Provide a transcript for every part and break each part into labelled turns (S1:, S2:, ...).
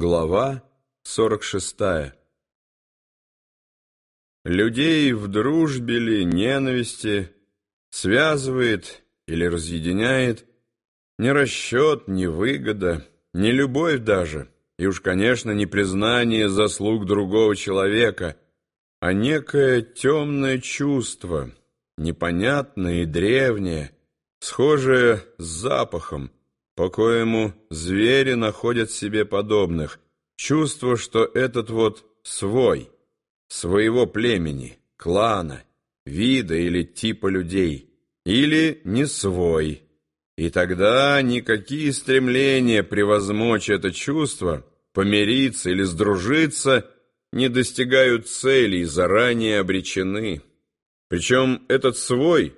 S1: Глава 46 Людей в дружбе ли, ненависти связывает или разъединяет не расчет, не выгода, не любовь даже, и уж, конечно, не признание заслуг другого человека, а некое темное чувство, непонятное и древнее, схожее с запахом, по коему звери находят себе подобных, чувство, что этот вот свой, своего племени, клана, вида или типа людей, или не свой. И тогда никакие стремления превозмочь это чувство, помириться или сдружиться, не достигают целей, заранее обречены. Причем этот свой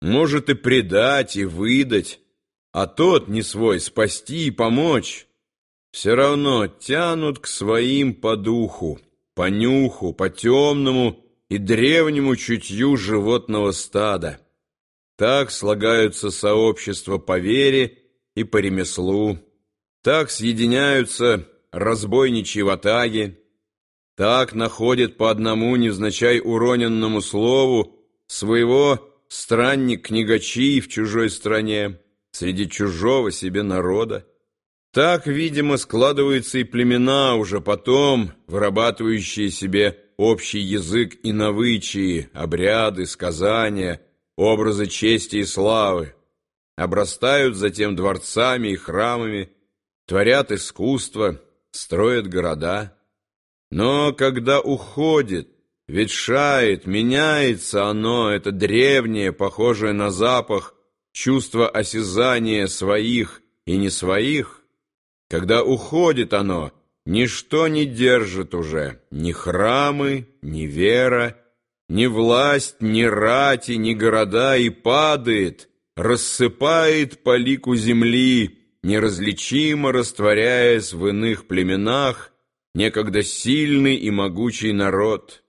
S1: может и предать, и выдать, а тот не свой спасти и помочь, все равно тянут к своим по духу, по нюху, по темному и древнему чутью животного стада. Так слагаются сообщества по вере и по ремеслу, так съединяются разбойничьи ватаги, так находит по одному невзначай уроненному слову своего странник-книгачи в чужой стране, среди чужого себе народа. Так, видимо, складываются и племена уже потом, вырабатывающие себе общий язык и навычии, обряды, сказания, образы чести и славы, обрастают затем дворцами и храмами, творят искусство, строят города. Но когда уходит, ветшает, меняется оно, это древнее, похожее на запах, чувство осязания своих и не своих, когда уходит оно, ничто не держит уже, ни храмы, ни вера, ни власть, ни рати, ни города, и падает, рассыпает по лику земли, неразличимо растворяясь в иных племенах, некогда сильный и могучий народ»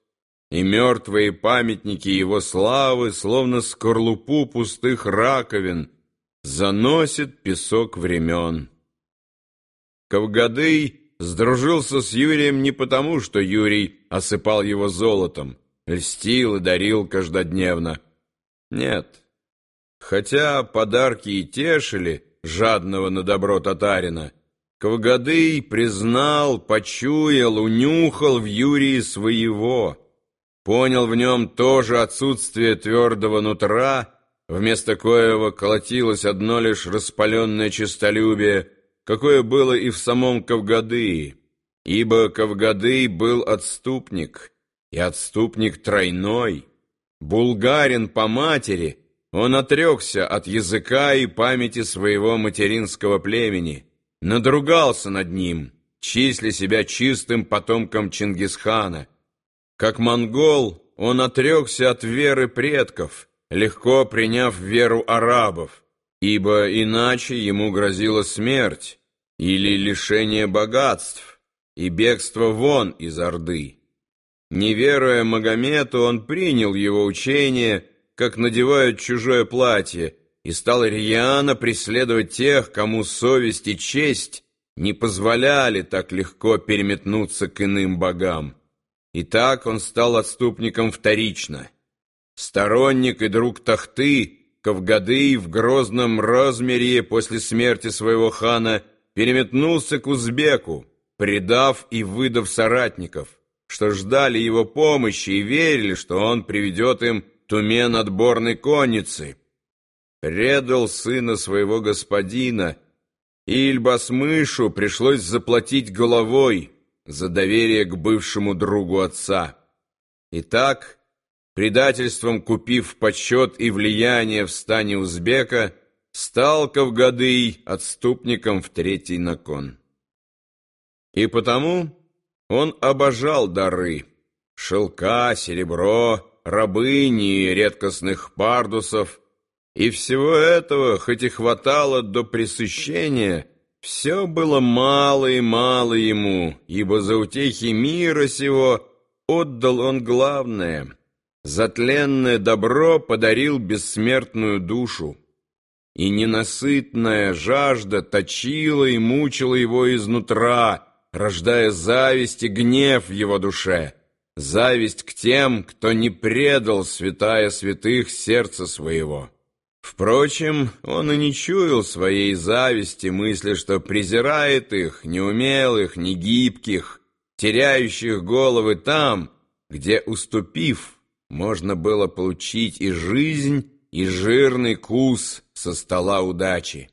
S1: и мертвые памятники его славы, словно скорлупу пустых раковин, заносит песок времен. Кавгадый сдружился с Юрием не потому, что Юрий осыпал его золотом, льстил и дарил каждодневно. Нет, хотя подарки и тешили жадного на добро татарина, Кавгадый признал, почуял, унюхал в Юрии своего — понял в нем тоже отсутствие твердого нутра, вместо коего колотилось одно лишь распаленное честолюбие, какое было и в самом Кавгадые, ибо Кавгадый был отступник, и отступник тройной. Булгарин по матери, он отрекся от языка и памяти своего материнского племени, надругался над ним, числя себя чистым потомком Чингисхана — как монгол, он отрекся от веры предков, легко приняв веру арабов, ибо иначе ему грозила смерть или лишение богатств и бегство вон из Орды. Не веруя Магомету, он принял его учение, как надевают чужое платье, и стал рьяно преследовать тех, кому совесть и честь не позволяли так легко переметнуться к иным богам. И так он стал отступником вторично. Сторонник и друг Тахты, Кавгады в грозном размере после смерти своего хана переметнулся к узбеку, предав и выдав соратников, что ждали его помощи и верили, что он приведет им тумен отборной конницы. Предал сына своего господина, и Ильбасмышу пришлось заплатить головой, за доверие к бывшему другу отца. Итак, предательством купив почет и влияние в стане узбека, стал Кавгадый отступником в третий након. И потому он обожал дары, шелка, серебро, рабыни редкостных пардусов, и всего этого, хоть и хватало до пресыщения, все было мало и мало ему, ибо за утехи мира сего отдал он главное. Затленное добро подарил бессмертную душу. И ненасытная жажда точила и мучила его изнутра, рождая зависть и гнев в его душе, зависть к тем, кто не предал святая святых сердца своего. Впрочем, он и не чуял своей зависти, мысли, что презирает их, неумелых, негибких, теряющих головы там, где, уступив, можно было получить и жизнь, и жирный кус со стола удачи.